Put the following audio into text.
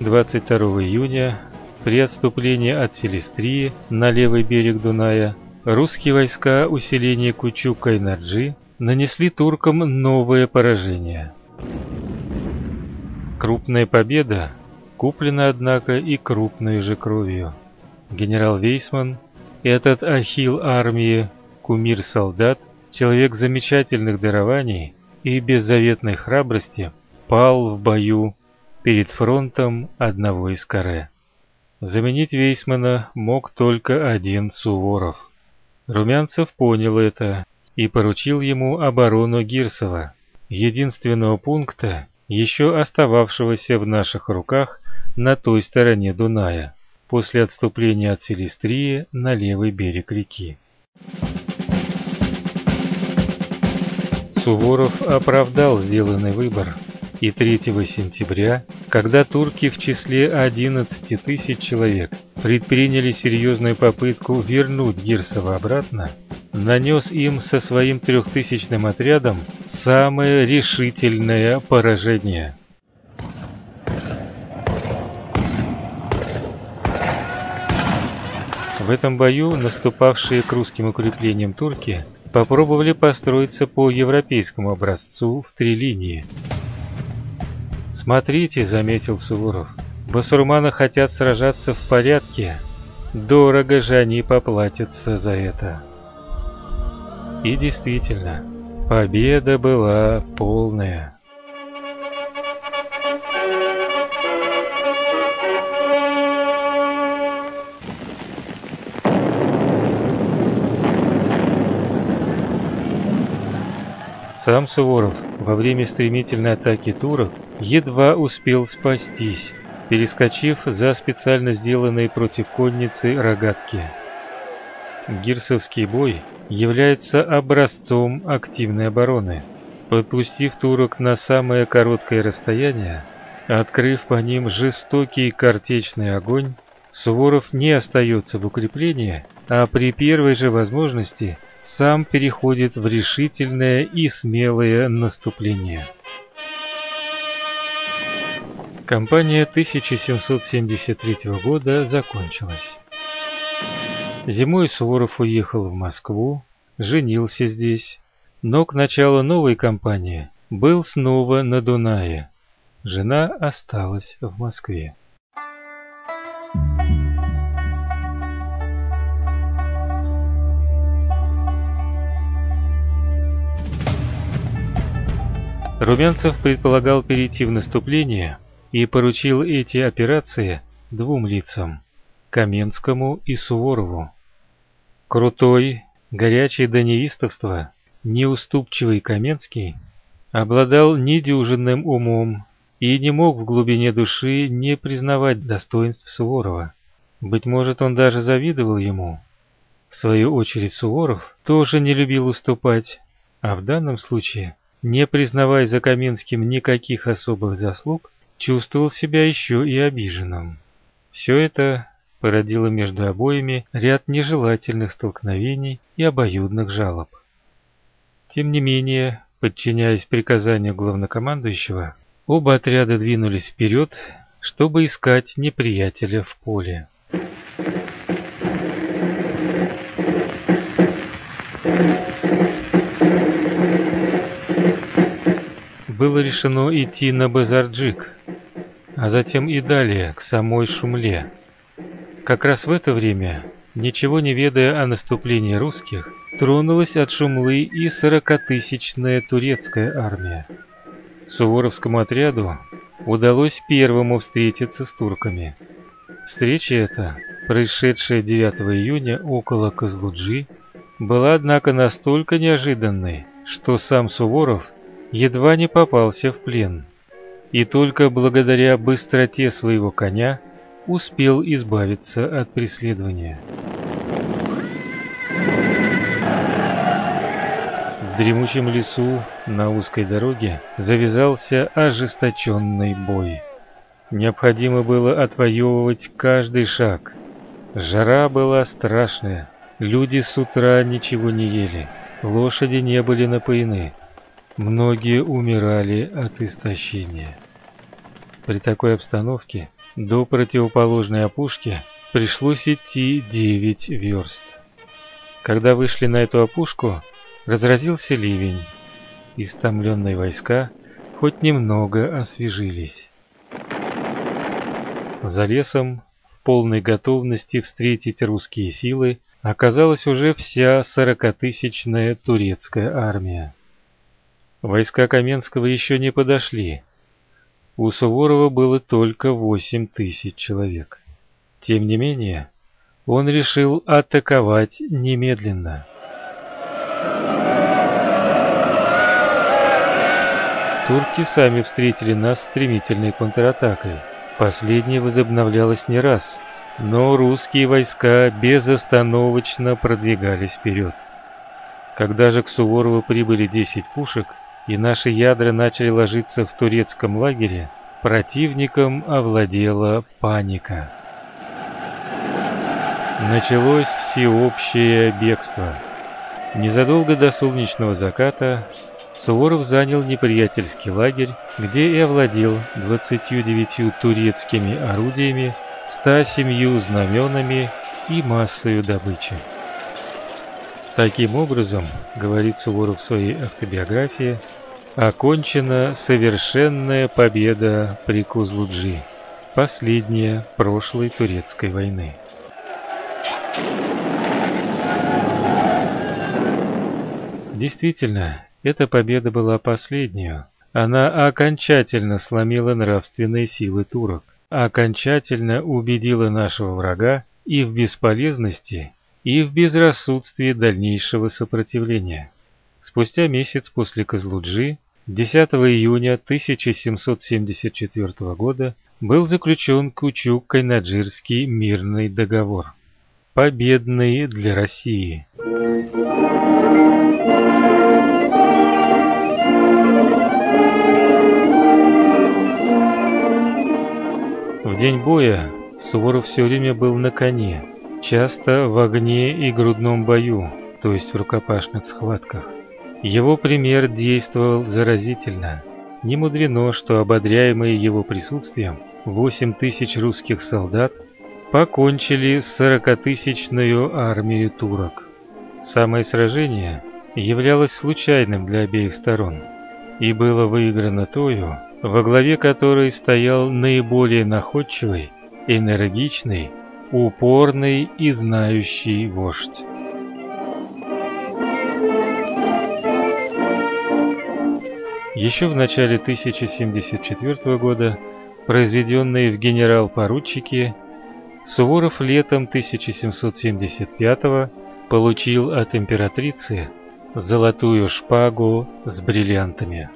22 июня при отступлении от Селестрии на левый берег Дуная русские войска усиления Кучук-Кайнарджи нанесли туркам новое поражение. Крупная победа куплена, однако, и крупной же кровью. Генерал Вейсман, этот ахилл армии, кумир солдат, человек замечательных дарований и беззаветной храбрости, пал в бою перед фронтом одного из каре. Заменить Вейсмана мог только один Суворов. Румянцев понял это и поручил ему оборону Гирсова, единственного пункта, еще остававшегося в наших руках на той стороне Дуная, после отступления от Селестрии на левый берег реки. Суворов оправдал сделанный выбор – и 3 сентября, когда турки в числе 11 тысяч человек предприняли серьезную попытку вернуть Гирсова обратно, нанес им со своим трехтысячным отрядом самое решительное поражение. В этом бою наступавшие к русским укреплениям турки попробовали построиться по европейскому образцу в три линии – «Смотрите», — заметил Суворов, — «басурманы хотят сражаться в порядке. Дорого же они поплатятся за это». И действительно, победа была полная. Сам Суворов во время стремительной атаки турок едва успел спастись, перескочив за специально сделанные против конницы рогатки. Гирсовский бой является образцом активной обороны. Подпустив турок на самое короткое расстояние, открыв по ним жестокий картечный огонь, Суворов не остается в укреплении, а при первой же возможности сам переходит в решительное и смелое наступление. Кампания 1773 года закончилась. Зимой Суворов уехал в Москву, женился здесь, но к началу новой кампании был снова на Дунае. Жена осталась в Москве. Румянцев предполагал перейти в наступление – и поручил эти операции двум лицам – Каменскому и Суворову. Крутой, горячий до неистовства, неуступчивый Каменский обладал недюжинным умом и не мог в глубине души не признавать достоинств Суворова. Быть может, он даже завидовал ему. В свою очередь Суворов тоже не любил уступать, а в данном случае, не признавая за Каменским никаких особых заслуг, чувствовал себя еще и обиженным. Все это породило между обоими ряд нежелательных столкновений и обоюдных жалоб. Тем не менее, подчиняясь приказанию главнокомандующего, оба отряда двинулись вперед, чтобы искать неприятеля в поле. Было решено идти на Базарджик, а затем и далее, к самой Шумле. Как раз в это время, ничего не ведая о наступлении русских, тронулась от Шумлы и сорокатысячная турецкая армия. Суворовскому отряду удалось первому встретиться с турками. Встреча эта, происшедшая 9 июня около Козлуджи, была, однако, настолько неожиданной, что сам Суворов едва не попался в плен и только благодаря быстроте своего коня успел избавиться от преследования. В дремучем лесу на узкой дороге завязался ожесточенный бой. Необходимо было отвоевывать каждый шаг. Жара была страшная, люди с утра ничего не ели, лошади не были напоены. Многие умирали от истощения. При такой обстановке До противоположной опушки пришлось идти 9 верст. Когда вышли на эту опушку, разразился ливень. Истомленные войска хоть немного освежились. За лесом, в полной готовности встретить русские силы, оказалась уже вся сорокатысячная турецкая армия. Войска Каменского еще не подошли. У Суворова было только восемь тысяч человек. Тем не менее, он решил атаковать немедленно. Турки сами встретили нас стремительной контратакой. Последняя возобновлялась не раз, но русские войска безостановочно продвигались вперед. Когда же к Суворову прибыли 10 пушек, и наши ядра начали ложиться в турецком лагере, противником овладела паника. Началось всеобщее бегство. Незадолго до солнечного заката Суворов занял неприятельский лагерь, где и овладел 29 турецкими орудиями, 107 знаменами и массою добычи. Таким образом, говорит Суворов в своей автобиографии, окончена совершенная победа при Кузлуджи, последняя прошлой турецкой войны. Действительно, эта победа была последней. Она окончательно сломила нравственные силы турок, окончательно убедила нашего врага и в бесполезности, и в безрассудстве дальнейшего сопротивления. Спустя месяц после Козлуджи, 10 июня 1774 года, был заключен Кучук-Кайнаджирский мирный договор победный для России. В день боя Суворов все время был на коне, часто в огне и грудном бою, то есть в рукопашных схватках. Его пример действовал заразительно. Не мудрено, что ободряемые его присутствием 8 тысяч русских солдат покончили с сорокатысячной армией турок. Самое сражение являлось случайным для обеих сторон и было выиграно тою, во главе которой стоял наиболее находчивый, энергичный, упорный и знающий вождь. Еще в начале 1074 года произведенные в генерал-поручики Суворов летом 1775 получил от императрицы золотую шпагу с бриллиантами.